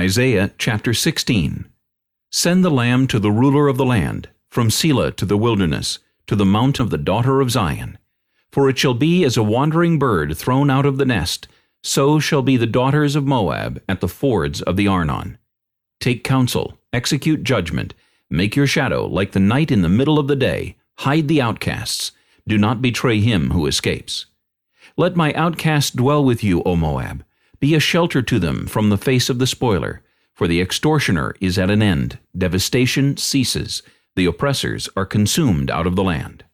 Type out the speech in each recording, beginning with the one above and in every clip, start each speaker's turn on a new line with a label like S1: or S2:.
S1: Isaiah chapter 16 Send the lamb to the ruler of the land, from Sela to the wilderness, to the mount of the daughter of Zion. For it shall be as a wandering bird thrown out of the nest, so shall be the daughters of Moab at the fords of the Arnon. Take counsel, execute judgment, make your shadow like the night in the middle of the day, hide the outcasts, do not betray him who escapes. Let my outcast dwell with you, O Moab. Be a shelter to them from the face of the spoiler. For the extortioner is at an end, devastation ceases, the oppressors are consumed out of the land.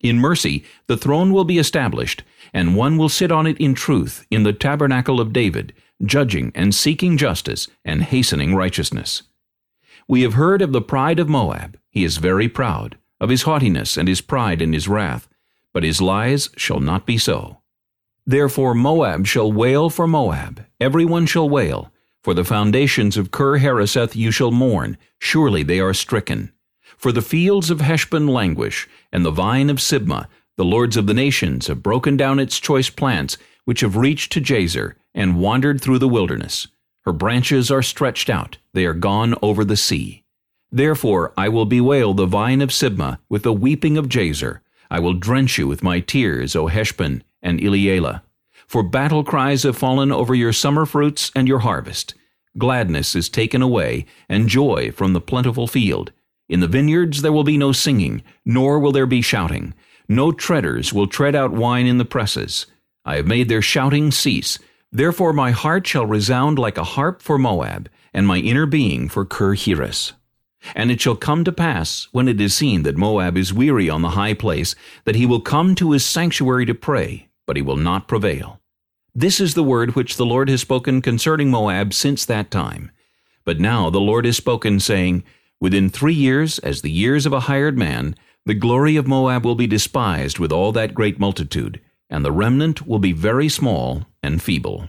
S1: In mercy the throne will be established, and one will sit on it in truth in the tabernacle of David, judging and seeking justice and hastening righteousness. We have heard of the pride of Moab. He is very proud, of his haughtiness and his pride and his wrath. But his lies shall not be so. Therefore Moab shall wail for Moab, every one shall wail. For the foundations of Hareseth you shall mourn, surely they are stricken. For the fields of Heshbon languish, and the vine of Sibmah, the lords of the nations have broken down its choice plants, which have reached to Jazer, and wandered through the wilderness. Her branches are stretched out, they are gone over the sea. Therefore I will bewail the vine of Sibmah with the weeping of Jazer. I will drench you with my tears, O Heshbon and Elealeh. For battle cries have fallen over your summer fruits and your harvest. Gladness is taken away, and joy from the plentiful field. In the vineyards there will be no singing, nor will there be shouting. No treaders will tread out wine in the presses. I have made their shouting cease. Therefore my heart shall resound like a harp for Moab, and my inner being for Heres. And it shall come to pass, when it is seen that Moab is weary on the high place, that he will come to his sanctuary to pray, but he will not prevail. This is the word which the Lord has spoken concerning Moab since that time. But now the Lord has spoken, saying, Within three years, as the years of a hired man, the glory of Moab will be despised with all that great multitude, and the remnant will be very small and feeble.